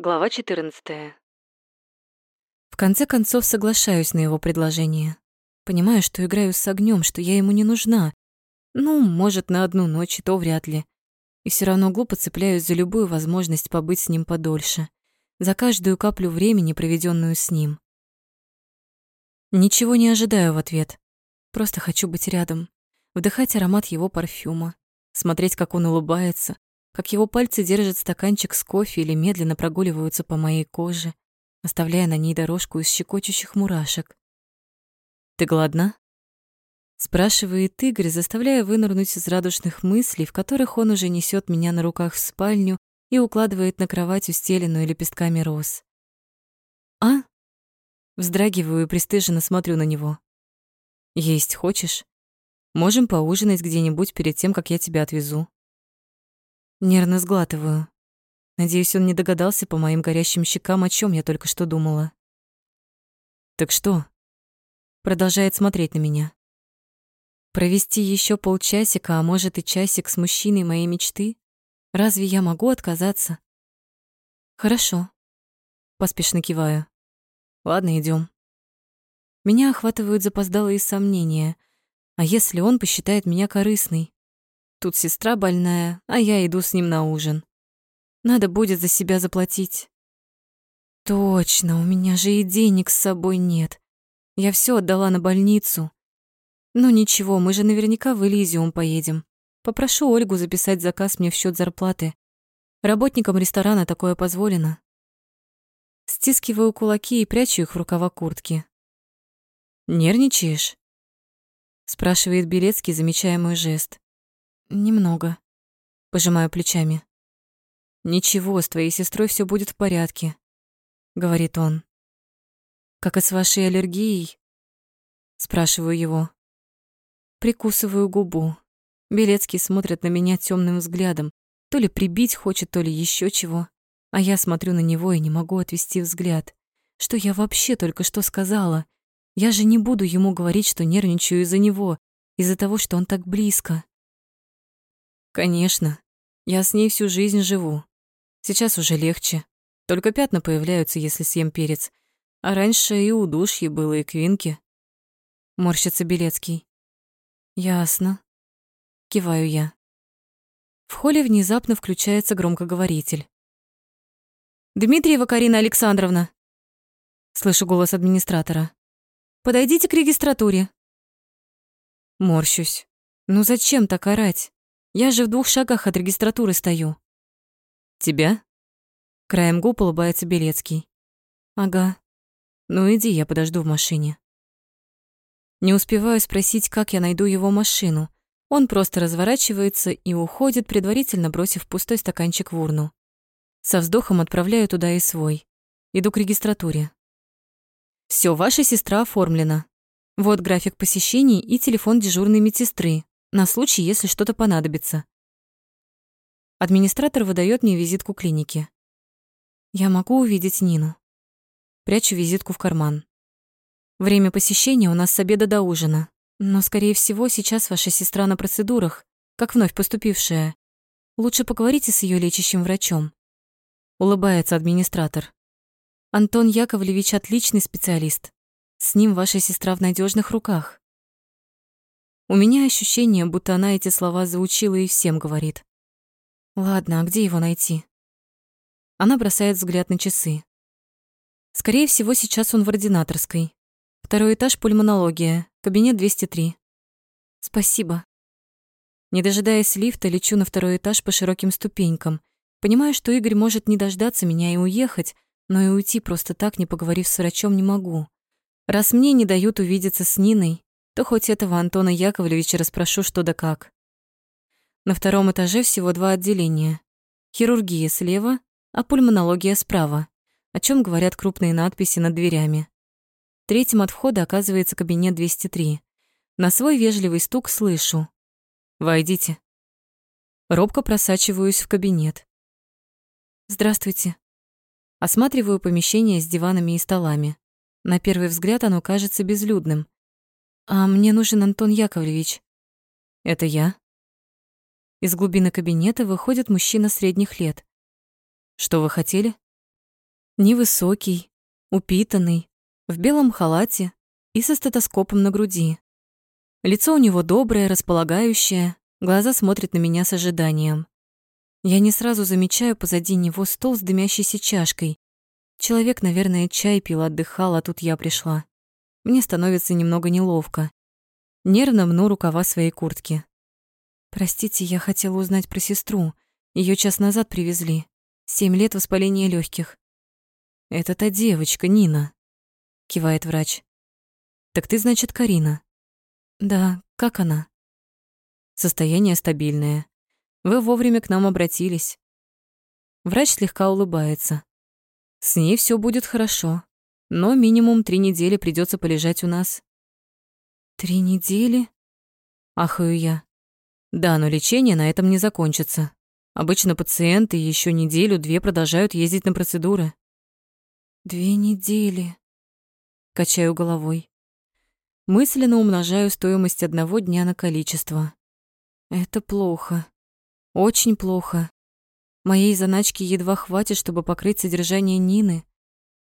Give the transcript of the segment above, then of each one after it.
Глава 14. В конце концов соглашаюсь на его предложение. Понимаю, что играю с огнем, что я ему не нужна. Ну, может, на одну ночь, то вряд ли. И все равно глупо цепляюсь за любую возможность побыть с ним подольше. За каждую каплю времени, проведенную с ним. Ничего не ожидаю в ответ. Просто хочу быть рядом, вдыхать аромат его парфюма, смотреть, как он улыбается, как его пальцы держат стаканчик с кофе или медленно прогуливаются по моей коже, оставляя на ней дорожку из щекочущих мурашек. «Ты голодна?» Спрашивает Игорь, заставляя вынырнуть из радужных мыслей, в которых он уже несет меня на руках в спальню и укладывает на кровать, устеленную лепестками роз. «А?» Вздрагиваю и пристыженно смотрю на него. «Есть хочешь? Можем поужинать где-нибудь перед тем, как я тебя отвезу». Нервно сглатываю. Надеюсь, он не догадался по моим горящим щекам, о чем я только что думала. «Так что?» Продолжает смотреть на меня. Провести еще полчасика, а может и часик с мужчиной моей мечты? Разве я могу отказаться? Хорошо. Поспешно киваю. Ладно, идем. Меня охватывают запоздалые сомнения. А если он посчитает меня корыстной? Тут сестра больная, а я иду с ним на ужин. Надо будет за себя заплатить. Точно, у меня же и денег с собой нет. Я все отдала на больницу. Ну ничего, мы же наверняка в Элизиум поедем. Попрошу Ольгу записать заказ мне в счет зарплаты. Работникам ресторана такое позволено. Стискиваю кулаки и прячу их в рукава куртки. «Нервничаешь?» спрашивает Белецкий, замечая мой жест. Немного. Пожимаю плечами. Ничего, с твоей сестрой все будет в порядке, говорит он. Как и с вашей аллергией? Спрашиваю его. Прикусываю губу. Белецкий смотрит на меня темным взглядом. То ли прибить хочет, то ли еще чего. А я смотрю на него и не могу отвести взгляд. Что я вообще только что сказала? Я же не буду ему говорить, что нервничаю из-за него, из-за того, что он так близко. Конечно. Я с ней всю жизнь живу. Сейчас уже легче. Только пятна появляются, если съем перец. А раньше и удушье было, и квинки. Морщится Белецкий. Ясно. Киваю я. В холле внезапно включается громкоговоритель. «Дмитриева Карина Александровна!» Слышу голос администратора. «Подойдите к регистратуре». Морщусь. Ну зачем так орать? Я же в двух шагах от регистратуры стою. Тебя? Краем губ улыбается Белецкий. Ага. Ну иди, я подожду в машине. Не успеваю спросить, как я найду его машину. Он просто разворачивается и уходит, предварительно бросив пустой стаканчик в урну. Со вздохом отправляю туда и свой. Иду к регистратуре. Все, ваша сестра оформлена. Вот график посещений и телефон дежурной медсестры на случай, если что-то понадобится. Администратор выдает мне визитку клиники. Я могу увидеть Нину. Прячу визитку в карман. Время посещения у нас с обеда до ужина, но, скорее всего, сейчас ваша сестра на процедурах, как вновь поступившая. Лучше поговорите с ее лечащим врачом. Улыбается администратор. Антон Яковлевич отличный специалист. С ним ваша сестра в надежных руках. У меня ощущение, будто она эти слова заучила и всем говорит. Ладно, а где его найти? Она бросает взгляд на часы. Скорее всего, сейчас он в ординаторской. Второй этаж пульмонология, кабинет 203. Спасибо. Не дожидаясь лифта, лечу на второй этаж по широким ступенькам. Понимаю, что Игорь может не дождаться меня и уехать, но и уйти просто так, не поговорив с врачом, не могу. Раз мне не дают увидеться с Ниной, то хоть этого Антона Яковлевича расспрошу что да как. На втором этаже всего два отделения. Хирургия слева, а пульмонология справа, о чем говорят крупные надписи над дверями. Третьим от входа оказывается кабинет 203. На свой вежливый стук слышу. «Войдите». Робко просачиваюсь в кабинет. «Здравствуйте». Осматриваю помещение с диванами и столами. На первый взгляд оно кажется безлюдным. «А мне нужен Антон Яковлевич». «Это я». Из глубины кабинета выходит мужчина средних лет. «Что вы хотели?» Невысокий, упитанный, в белом халате и со стетоскопом на груди. Лицо у него доброе, располагающее, глаза смотрят на меня с ожиданием. Я не сразу замечаю позади него стол с дымящейся чашкой. Человек, наверное, чай пил, отдыхал, а тут я пришла. Мне становится немного неловко. Нервно мну рукава своей куртки. Простите, я хотела узнать про сестру. Ее час назад привезли. Семь лет воспаления легких. Это та девочка, Нина, кивает врач. Так ты, значит, Карина? Да, как она? Состояние стабильное. Вы вовремя к нам обратились. Врач слегка улыбается. С ней все будет хорошо, но минимум три недели придется полежать у нас. Три недели? Ахаю я. Да, но лечение на этом не закончится. Обычно пациенты еще неделю-две продолжают ездить на процедуры. Две недели. Качаю головой. Мысленно умножаю стоимость одного дня на количество. Это плохо. Очень плохо. Моей заначки едва хватит, чтобы покрыть содержание Нины,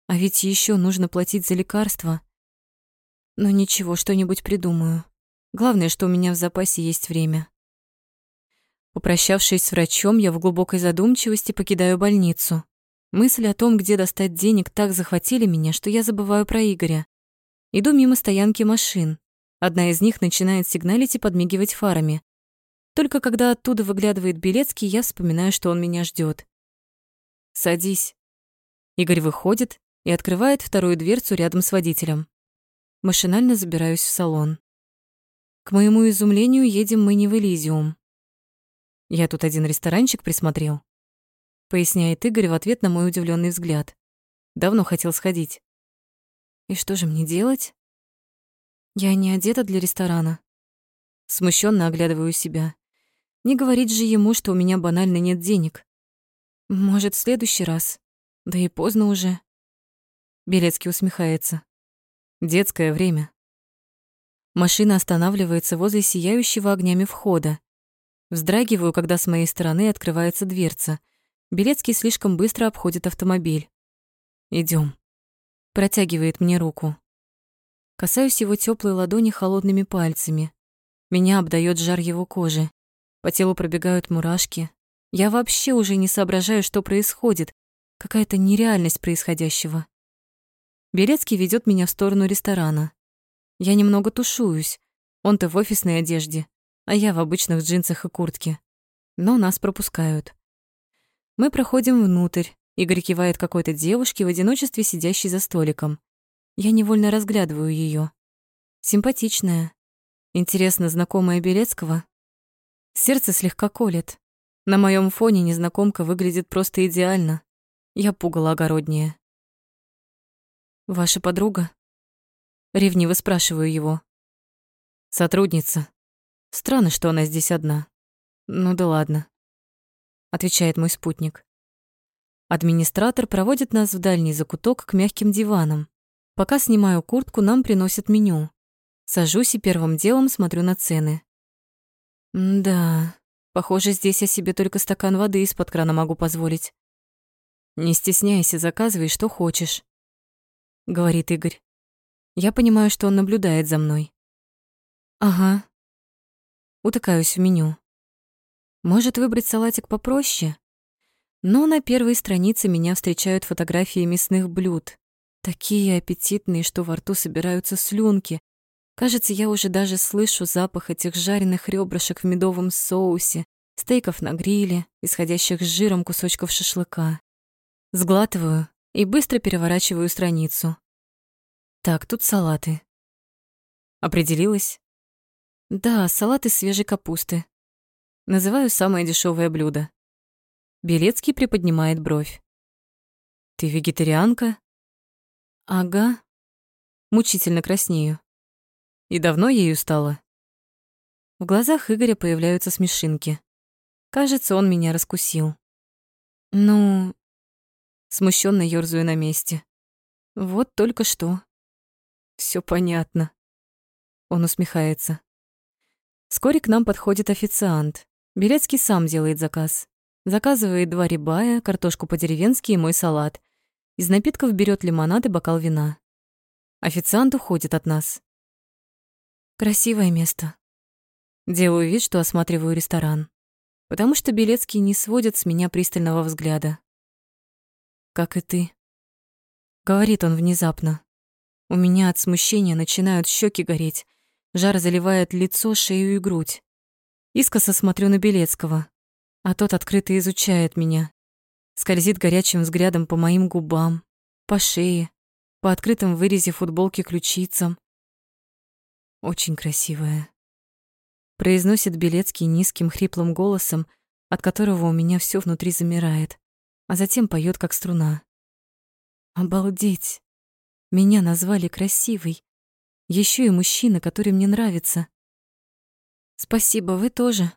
а ведь еще нужно платить за лекарства. Но ничего, что-нибудь придумаю. Главное, что у меня в запасе есть время. Попрощавшись с врачом, я в глубокой задумчивости покидаю больницу. Мысли о том, где достать денег, так захватили меня, что я забываю про Игоря. Иду мимо стоянки машин. Одна из них начинает сигналить и подмигивать фарами. Только когда оттуда выглядывает Белецкий, я вспоминаю, что он меня ждет. «Садись». Игорь выходит и открывает вторую дверцу рядом с водителем. Машинально забираюсь в салон. К моему изумлению, едем мы не в Элизиум. Я тут один ресторанчик присмотрел. Поясняет Игорь в ответ на мой удивленный взгляд. Давно хотел сходить. И что же мне делать? Я не одета для ресторана. Смущенно оглядываю себя. Не говорить же ему, что у меня банально нет денег. Может, в следующий раз. Да и поздно уже. Белецкий усмехается. Детское время. Машина останавливается возле сияющего огнями входа. Вздрагиваю, когда с моей стороны открывается дверца. Белецкий слишком быстро обходит автомобиль. Идем. Протягивает мне руку. Касаюсь его теплой ладони холодными пальцами. Меня обдает жар его кожи. По телу пробегают мурашки. Я вообще уже не соображаю, что происходит. Какая-то нереальность происходящего. Белецкий ведет меня в сторону ресторана. Я немного тушуюсь. Он-то в офисной одежде, а я в обычных джинсах и куртке. Но нас пропускают. Мы проходим внутрь. Игорь кивает какой-то девушке в одиночестве, сидящей за столиком. Я невольно разглядываю ее. Симпатичная. Интересно, знакомая Белецкого? Сердце слегка колет. На моем фоне незнакомка выглядит просто идеально. Я пугала огороднее. «Ваша подруга?» Ревниво спрашиваю его. «Сотрудница. Странно, что она здесь одна. Ну да ладно отвечает мой спутник. Администратор проводит нас в дальний закуток к мягким диванам. Пока снимаю куртку, нам приносят меню. Сажусь и первым делом смотрю на цены. да, похоже, здесь я себе только стакан воды из-под крана могу позволить. Не стесняйся, заказывай, что хочешь, говорит Игорь. Я понимаю, что он наблюдает за мной. Ага. Утыкаюсь в меню. Может, выбрать салатик попроще? Но на первой странице меня встречают фотографии мясных блюд. Такие аппетитные, что во рту собираются слюнки. Кажется, я уже даже слышу запах этих жареных ребрышек в медовом соусе, стейков на гриле, исходящих с жиром кусочков шашлыка. Сглатываю и быстро переворачиваю страницу. Так, тут салаты. Определилась? Да, салат из свежей капусты. Называю самое дешевое блюдо. Белецкий приподнимает бровь. Ты вегетарианка? Ага. Мучительно краснею. И давно ею стала? В глазах Игоря появляются смешинки. Кажется, он меня раскусил. Ну, смущенно ёрзаю на месте. Вот только что. Все понятно. Он усмехается. Вскоре к нам подходит официант. Белецкий сам делает заказ. Заказывает два рибая, картошку по-деревенски и мой салат. Из напитков берет лимонад и бокал вина. Официант уходит от нас. Красивое место. Делаю вид, что осматриваю ресторан, потому что Белецкий не сводит с меня пристального взгляда. Как и ты. Говорит он внезапно. У меня от смущения начинают щеки гореть, жар заливает лицо, шею и грудь. Искоса смотрю на Белецкого, а тот открыто изучает меня. Скользит горячим взглядом по моим губам, по шее, по открытым вырезе футболки ключицам. Очень красивая. Произносит Белецкий низким хриплым голосом, от которого у меня все внутри замирает, а затем поет как струна. Обалдеть! Меня назвали красивой. Еще и мужчина, который мне нравится. Спасибо, вы тоже.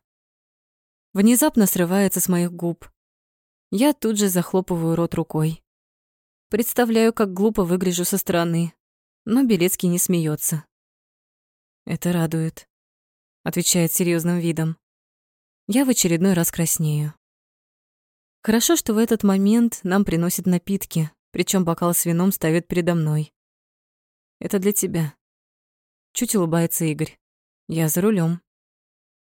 Внезапно срывается с моих губ. Я тут же захлопываю рот рукой. Представляю, как глупо выгляжу со стороны, но Белецкий не смеется. Это радует, отвечает серьезным видом. Я в очередной раз краснею. Хорошо, что в этот момент нам приносят напитки, причем бокал с вином ставят передо мной. Это для тебя. Чуть улыбается Игорь. Я за рулем.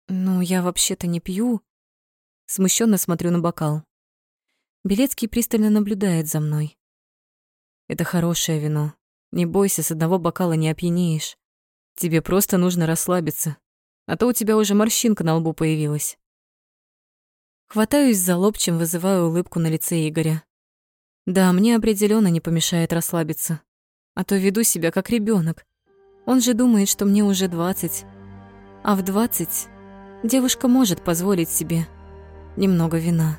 Ну, я вообще-то не пью. Смущенно смотрю на бокал. Белецкий пристально наблюдает за мной. Это хорошее вино. Не бойся, с одного бокала не опьянеешь. Тебе просто нужно расслабиться, а то у тебя уже морщинка на лбу появилась. Хватаюсь за лоб, чем вызываю улыбку на лице Игоря. Да, мне определенно не помешает расслабиться, а то веду себя как ребенок. Он же думает, что мне уже двадцать, а в двадцать девушка может позволить себе немного вина.